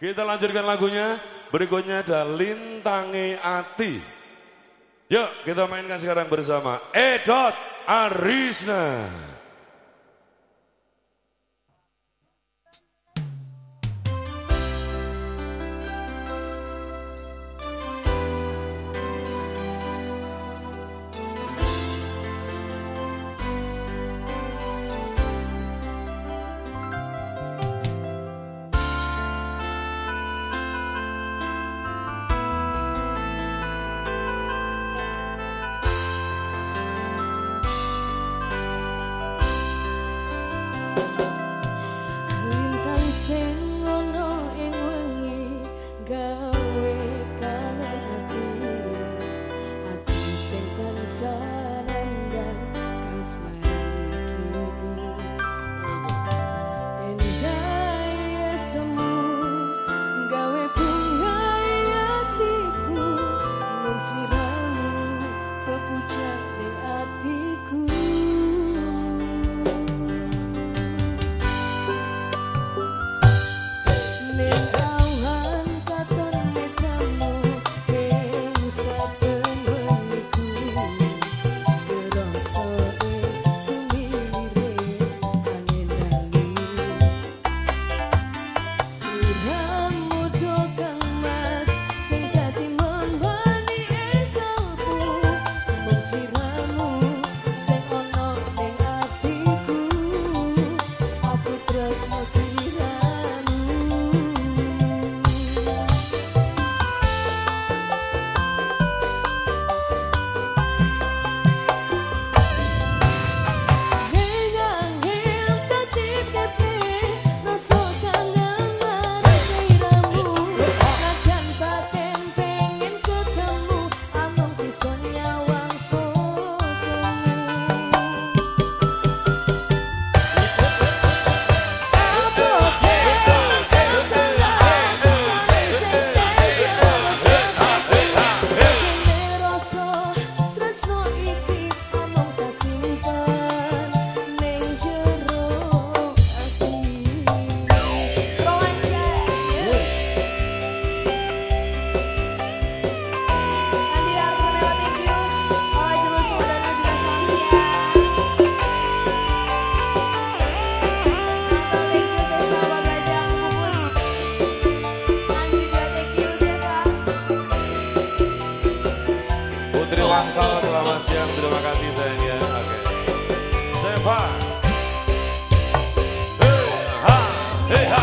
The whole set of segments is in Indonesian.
Kita lanjutkan lagunya. Berikutnya ada Lintangi Ati. Yuk kita mainkan sekarang bersama Edot Arisna. terima kasih sayangnya. Oke. Okay. Sepak. Ei, ha, ei, ha.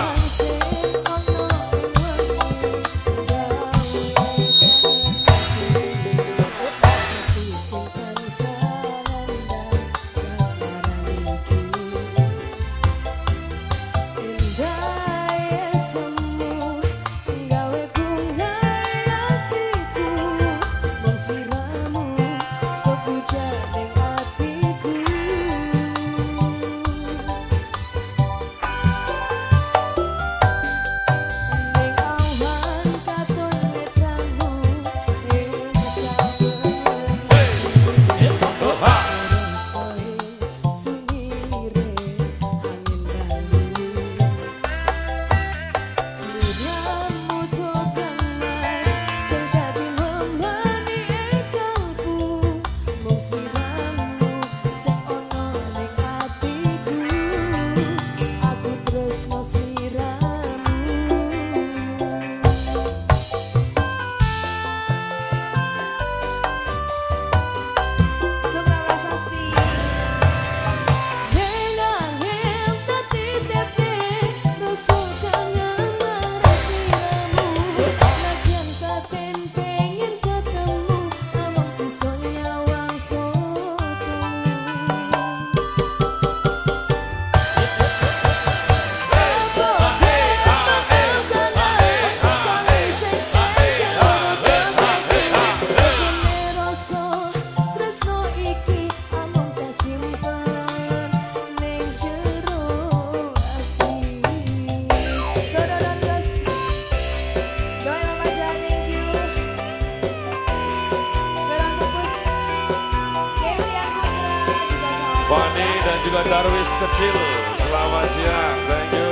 Darwis kecil. Selamat siang, thank you.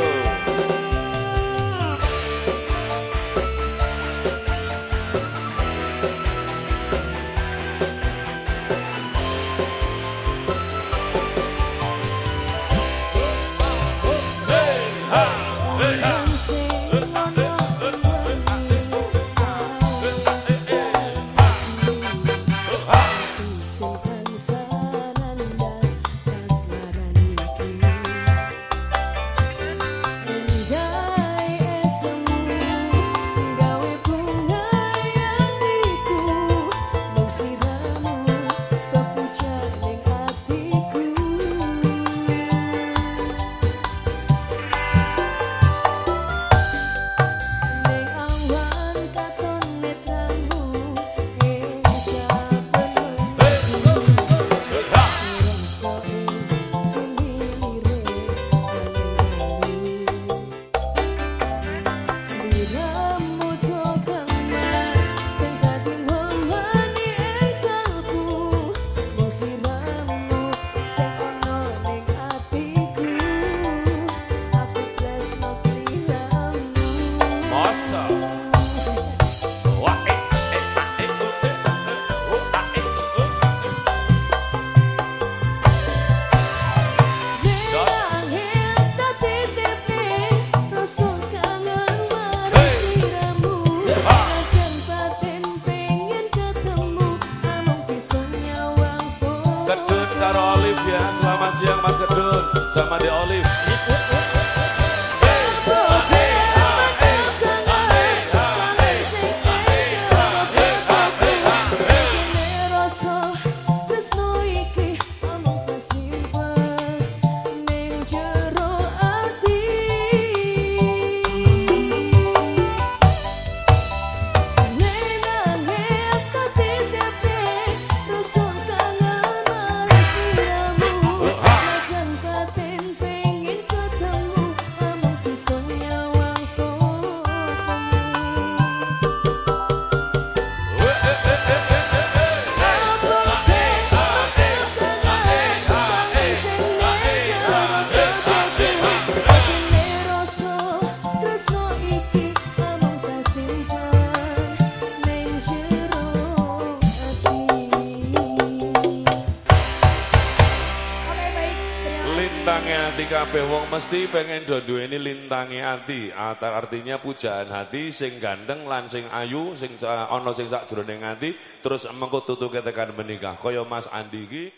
Selamat siang Mas Kedun sama The Olive. Lintange hati kabeh wong mesti pengen do duweni lintange ati. Artinya pujaan hati sing gandeng lan sing ayu sing ana sing sakjroning ati terus mengko tutuke tekan menikah. Kaya Mas Andi iki